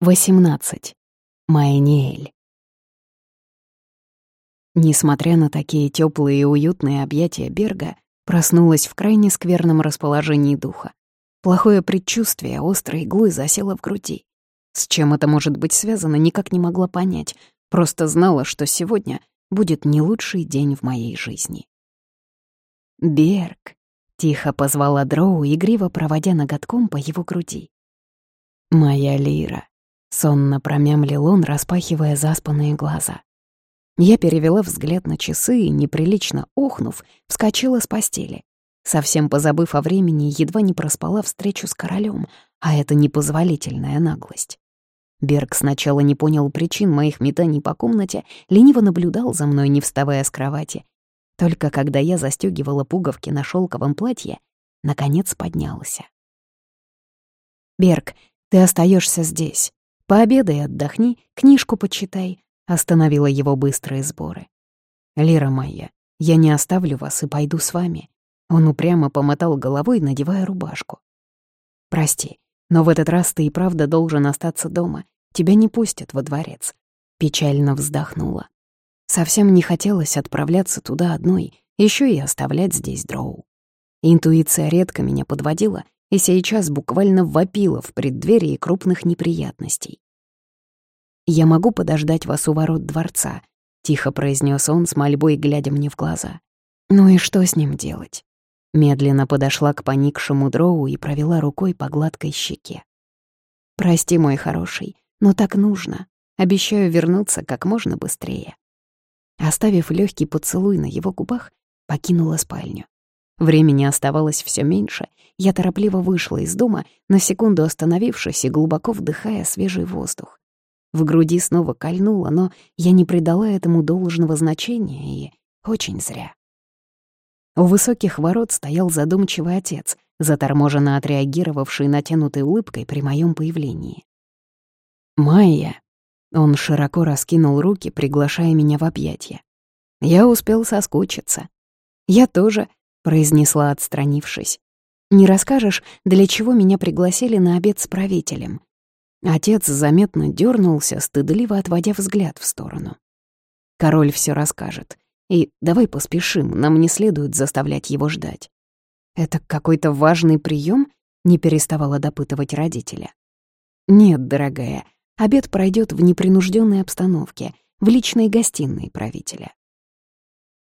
18. Майниэль. Несмотря на такие теплые и уютные объятия Берга, проснулась в крайне скверном расположении духа. Плохое предчувствие острой иглой засело в груди. С чем это может быть связано, никак не могла понять, просто знала, что сегодня будет не лучший день в моей жизни. «Берг», — тихо позвала Дроу, игриво проводя ноготком по его груди. «Моя лира», Сонно промямлил он, распахивая заспанные глаза. Я перевела взгляд на часы и, неприлично охнув, вскочила с постели. Совсем позабыв о времени, едва не проспала встречу с королем, а это непозволительная наглость. Берг сначала не понял причин моих метаний по комнате, лениво наблюдал за мной, не вставая с кровати. Только когда я застегивала пуговки на шелковом платье, наконец поднялся. «Берг, ты остаешься здесь. Пообедай, отдохни, книжку почитай», — остановила его быстрые сборы. «Лера моя, я не оставлю вас и пойду с вами». Он упрямо помотал головой, надевая рубашку. «Прости, но в этот раз ты и правда должен остаться дома. Тебя не пустят во дворец». Печально вздохнула. Совсем не хотелось отправляться туда одной, еще и оставлять здесь дроу. Интуиция редко меня подводила, и сейчас буквально вопила в преддверии крупных неприятностей. «Я могу подождать вас у ворот дворца», — тихо произнес он с мольбой, глядя мне в глаза. «Ну и что с ним делать?» Медленно подошла к поникшему дроу и провела рукой по гладкой щеке. «Прости, мой хороший, но так нужно. Обещаю вернуться как можно быстрее». Оставив легкий поцелуй на его губах, покинула спальню. Времени оставалось все меньше. Я торопливо вышла из дома, на секунду остановившись и глубоко вдыхая свежий воздух. В груди снова кольнуло, но я не придала этому должного значения и очень зря. У высоких ворот стоял задумчивый отец, заторможенно отреагировавший натянутой улыбкой при моем появлении. «Майя!» Он широко раскинул руки, приглашая меня в объятия. Я успел соскучиться. Я тоже, произнесла, отстранившись. «Не расскажешь, для чего меня пригласили на обед с правителем?» Отец заметно дернулся, стыдливо отводя взгляд в сторону. «Король все расскажет. И давай поспешим, нам не следует заставлять его ждать». «Это какой-то важный прием? не переставала допытывать родителя. «Нет, дорогая, обед пройдет в непринужденной обстановке, в личной гостиной правителя.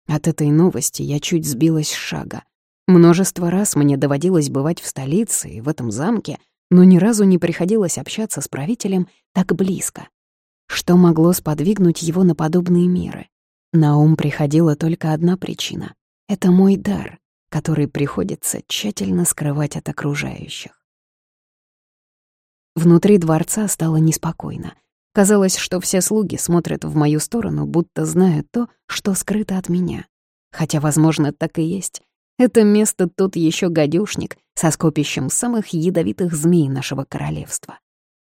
От этой новости я чуть сбилась с шага. Множество раз мне доводилось бывать в столице и в этом замке, но ни разу не приходилось общаться с правителем так близко. Что могло сподвигнуть его на подобные меры? На ум приходила только одна причина — это мой дар, который приходится тщательно скрывать от окружающих. Внутри дворца стало неспокойно. Казалось, что все слуги смотрят в мою сторону, будто знают то, что скрыто от меня. Хотя, возможно, так и есть. Это место тут еще гадюшник со скопищем самых ядовитых змей нашего королевства.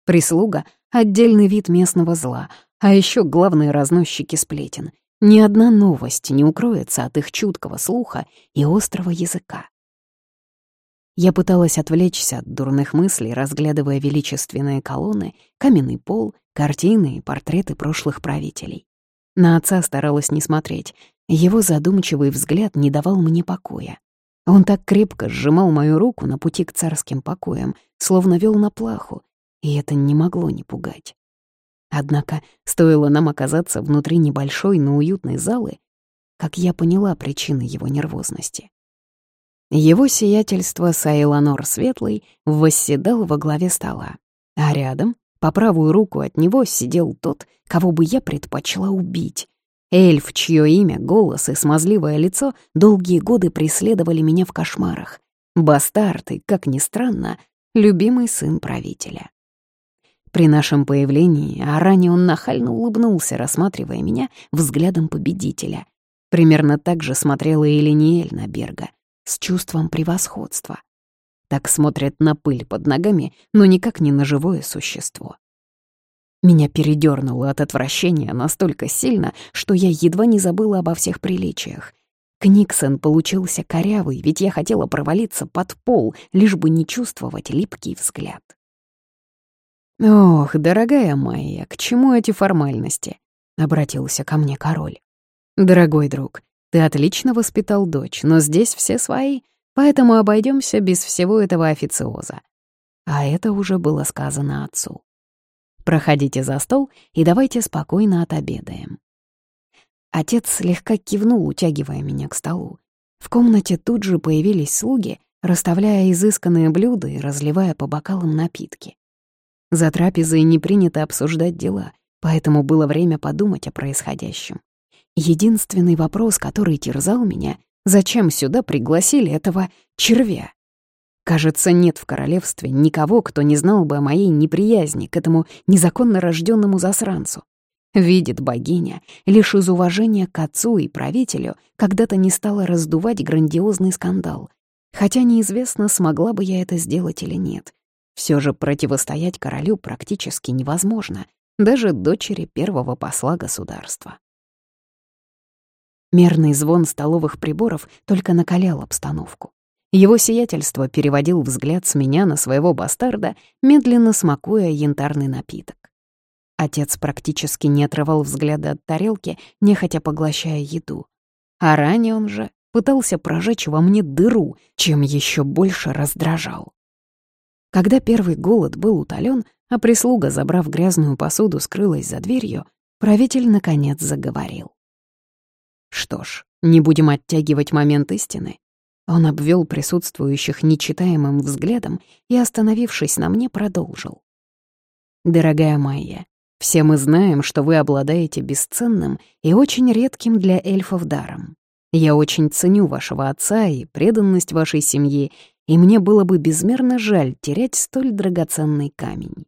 Прислуга — отдельный вид местного зла, а еще главные разносчики сплетен. Ни одна новость не укроется от их чуткого слуха и острого языка. Я пыталась отвлечься от дурных мыслей, разглядывая величественные колонны, каменный пол, картины и портреты прошлых правителей. На отца старалась не смотреть. Его задумчивый взгляд не давал мне покоя. Он так крепко сжимал мою руку на пути к царским покоям, словно вел на плаху, и это не могло не пугать. Однако стоило нам оказаться внутри небольшой, но уютной залы, как я поняла причины его нервозности. Его сиятельство Сайланор Светлый восседал во главе стола, а рядом, по правую руку от него, сидел тот, кого бы я предпочла убить. Эльф, чье имя, голос и смазливое лицо долгие годы преследовали меня в кошмарах. Бастард и, как ни странно, любимый сын правителя. При нашем появлении Аране он нахально улыбнулся, рассматривая меня взглядом победителя. Примерно так же смотрела и Линиэль на Берга — с чувством превосходства. Так смотрят на пыль под ногами, но никак не на живое существо. Меня передёрнуло от отвращения настолько сильно, что я едва не забыла обо всех приличиях. Книксон получился корявый, ведь я хотела провалиться под пол, лишь бы не чувствовать липкий взгляд. «Ох, дорогая моя, к чему эти формальности?» — обратился ко мне король. «Дорогой друг, ты отлично воспитал дочь, но здесь все свои, поэтому обойдемся без всего этого официоза». А это уже было сказано отцу. «Проходите за стол и давайте спокойно отобедаем». Отец слегка кивнул, утягивая меня к столу. В комнате тут же появились слуги, расставляя изысканные блюда и разливая по бокалам напитки. За трапезой не принято обсуждать дела, поэтому было время подумать о происходящем. Единственный вопрос, который терзал меня, зачем сюда пригласили этого червя? Кажется, нет в королевстве никого, кто не знал бы о моей неприязни к этому незаконно рожденному засранцу. Видит богиня, лишь из уважения к отцу и правителю когда-то не стала раздувать грандиозный скандал. Хотя неизвестно, смогла бы я это сделать или нет. Все же противостоять королю практически невозможно, даже дочери первого посла государства. Мерный звон столовых приборов только накалял обстановку. Его сиятельство переводил взгляд с меня на своего бастарда, медленно смакуя янтарный напиток. Отец практически не отрывал взгляда от тарелки, нехотя поглощая еду. А ранее он же пытался прожечь во мне дыру, чем еще больше раздражал. Когда первый голод был утолен, а прислуга, забрав грязную посуду, скрылась за дверью, правитель, наконец, заговорил. Что ж, не будем оттягивать момент истины. Он обвел присутствующих нечитаемым взглядом и, остановившись на мне, продолжил. «Дорогая Майя, все мы знаем, что вы обладаете бесценным и очень редким для эльфов даром. Я очень ценю вашего отца и преданность вашей семье и мне было бы безмерно жаль терять столь драгоценный камень.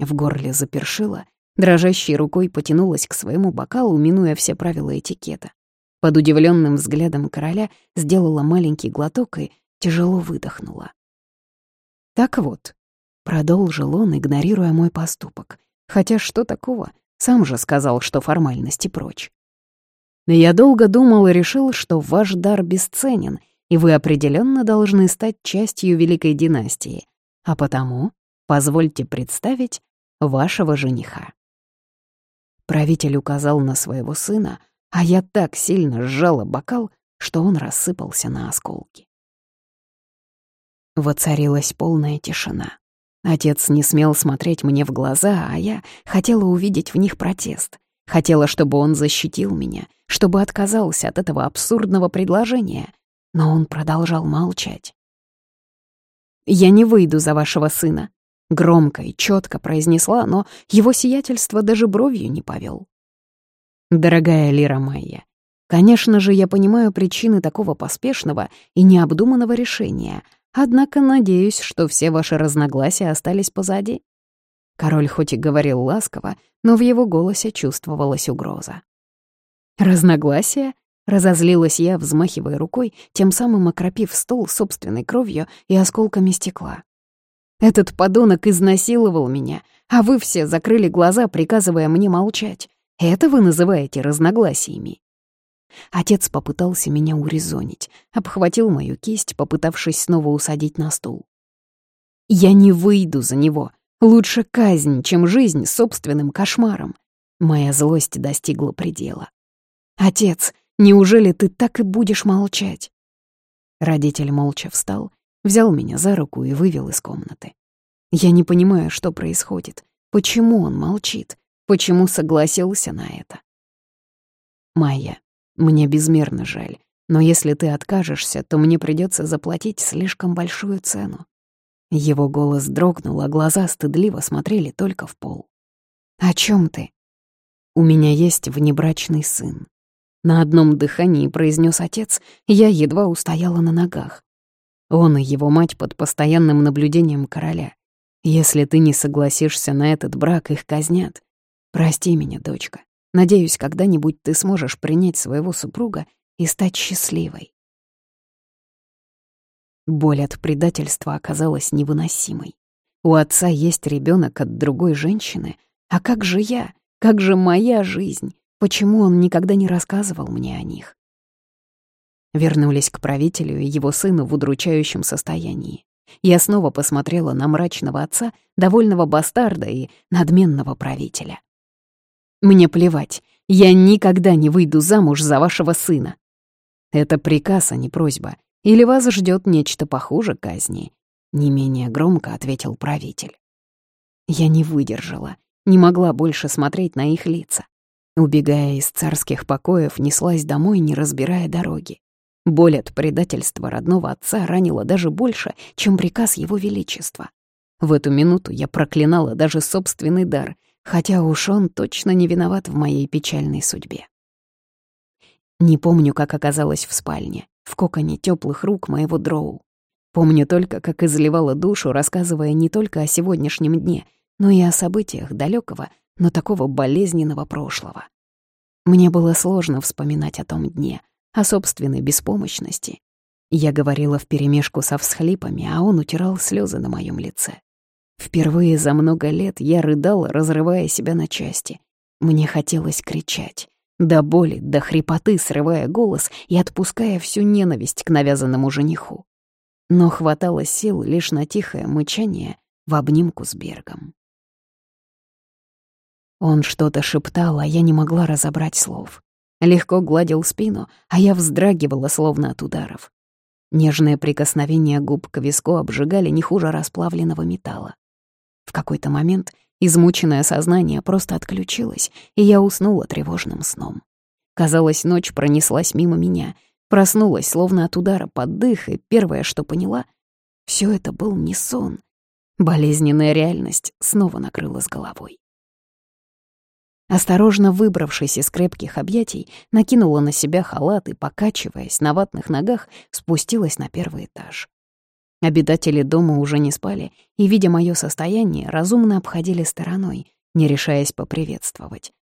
В горле запершило, дрожащей рукой потянулась к своему бокалу, минуя все правила этикета. Под удивленным взглядом короля сделала маленький глоток и тяжело выдохнула. «Так вот», — продолжил он, игнорируя мой поступок, хотя что такого, сам же сказал, что формальности прочь. Я долго думал и решил, что ваш дар бесценен, и вы определенно должны стать частью великой династии, а потому позвольте представить вашего жениха». Правитель указал на своего сына, а я так сильно сжала бокал, что он рассыпался на осколки. Воцарилась полная тишина. Отец не смел смотреть мне в глаза, а я хотела увидеть в них протест. Хотела, чтобы он защитил меня, чтобы отказался от этого абсурдного предложения но он продолжал молчать. «Я не выйду за вашего сына», — громко и четко произнесла, но его сиятельство даже бровью не повел. «Дорогая Лира Майя, конечно же, я понимаю причины такого поспешного и необдуманного решения, однако надеюсь, что все ваши разногласия остались позади». Король хоть и говорил ласково, но в его голосе чувствовалась угроза. «Разногласия?» Разозлилась я, взмахивая рукой, тем самым окропив стол собственной кровью и осколками стекла. «Этот подонок изнасиловал меня, а вы все закрыли глаза, приказывая мне молчать. Это вы называете разногласиями?» Отец попытался меня урезонить, обхватил мою кисть, попытавшись снова усадить на стул. «Я не выйду за него. Лучше казнь, чем жизнь собственным кошмаром». Моя злость достигла предела. «Отец, Неужели ты так и будешь молчать?» Родитель молча встал, взял меня за руку и вывел из комнаты. Я не понимаю, что происходит, почему он молчит, почему согласился на это. «Майя, мне безмерно жаль, но если ты откажешься, то мне придется заплатить слишком большую цену». Его голос дрогнул, а глаза стыдливо смотрели только в пол. «О чем ты?» «У меня есть внебрачный сын. На одном дыхании произнес отец, я едва устояла на ногах. Он и его мать под постоянным наблюдением короля. Если ты не согласишься на этот брак, их казнят. Прости меня, дочка. Надеюсь, когда-нибудь ты сможешь принять своего супруга и стать счастливой. Боль от предательства оказалась невыносимой. У отца есть ребенок от другой женщины, а как же я? Как же моя жизнь? Почему он никогда не рассказывал мне о них? Вернулись к правителю и его сыну в удручающем состоянии. Я снова посмотрела на мрачного отца, довольного бастарда и надменного правителя. «Мне плевать, я никогда не выйду замуж за вашего сына». «Это приказ, а не просьба. Или вас ждет нечто похуже казни?» Не менее громко ответил правитель. Я не выдержала, не могла больше смотреть на их лица. Убегая из царских покоев, неслась домой, не разбирая дороги. Боль от предательства родного отца ранила даже больше, чем приказ его величества. В эту минуту я проклинала даже собственный дар, хотя уж он точно не виноват в моей печальной судьбе. Не помню, как оказалась в спальне, в коконе теплых рук моего дроу. Помню только, как изливала душу, рассказывая не только о сегодняшнем дне, но и о событиях далекого, но такого болезненного прошлого. Мне было сложно вспоминать о том дне, о собственной беспомощности. Я говорила вперемешку со всхлипами, а он утирал слезы на моем лице. Впервые за много лет я рыдала, разрывая себя на части. Мне хотелось кричать. До боли, до хрипоты, срывая голос и отпуская всю ненависть к навязанному жениху. Но хватало сил лишь на тихое мычание в обнимку с Бергом. Он что-то шептал, а я не могла разобрать слов. Легко гладил спину, а я вздрагивала, словно от ударов. Нежные прикосновения губ к виску обжигали не хуже расплавленного металла. В какой-то момент измученное сознание просто отключилось, и я уснула тревожным сном. Казалось, ночь пронеслась мимо меня, проснулась, словно от удара под дых, и первое, что поняла — все это был не сон. Болезненная реальность снова накрыла головой. Осторожно выбравшись из крепких объятий, накинула на себя халат и, покачиваясь на ватных ногах, спустилась на первый этаж. Обитатели дома уже не спали и, видя мое состояние, разумно обходили стороной, не решаясь поприветствовать.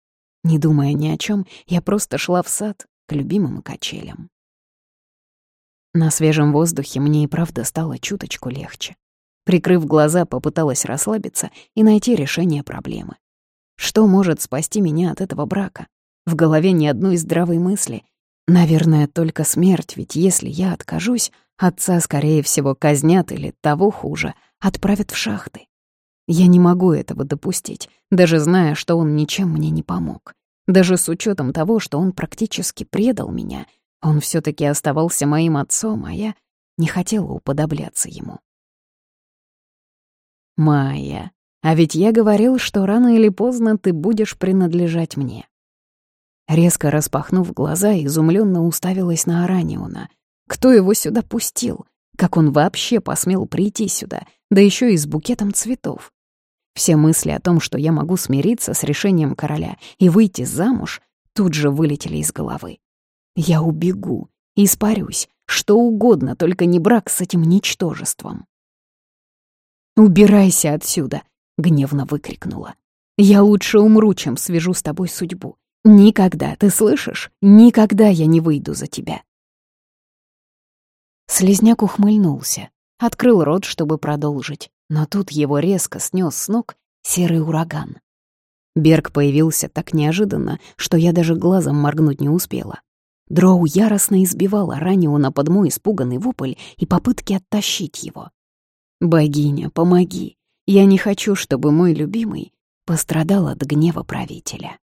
Не думая ни о чем, я просто шла в сад к любимым качелям. На свежем воздухе мне и правда стало чуточку легче. Прикрыв глаза, попыталась расслабиться и найти решение проблемы. Что может спасти меня от этого брака? В голове ни одной здравой мысли. Наверное, только смерть, ведь если я откажусь, отца, скорее всего, казнят или, того хуже, отправят в шахты. Я не могу этого допустить, даже зная, что он ничем мне не помог. Даже с учетом того, что он практически предал меня, он все таки оставался моим отцом, а я не хотела уподобляться ему. «Майя, а ведь я говорил, что рано или поздно ты будешь принадлежать мне. Резко распахнув глаза, изумленно уставилась на Араниона. Кто его сюда пустил? Как он вообще посмел прийти сюда, да еще и с букетом цветов? Все мысли о том, что я могу смириться с решением короля и выйти замуж, тут же вылетели из головы. Я убегу, испарюсь, что угодно, только не брак с этим ничтожеством. «Убирайся отсюда!» — гневно выкрикнула. «Я лучше умру, чем свяжу с тобой судьбу. Никогда, ты слышишь? Никогда я не выйду за тебя». Слизняк ухмыльнулся, открыл рот, чтобы продолжить, но тут его резко снес с ног серый ураган. Берг появился так неожиданно, что я даже глазом моргнуть не успела. Дроу яростно избивала Раниона под мой испуганный вопль и попытки оттащить его. «Богиня, помоги! Я не хочу, чтобы мой любимый пострадал от гнева правителя.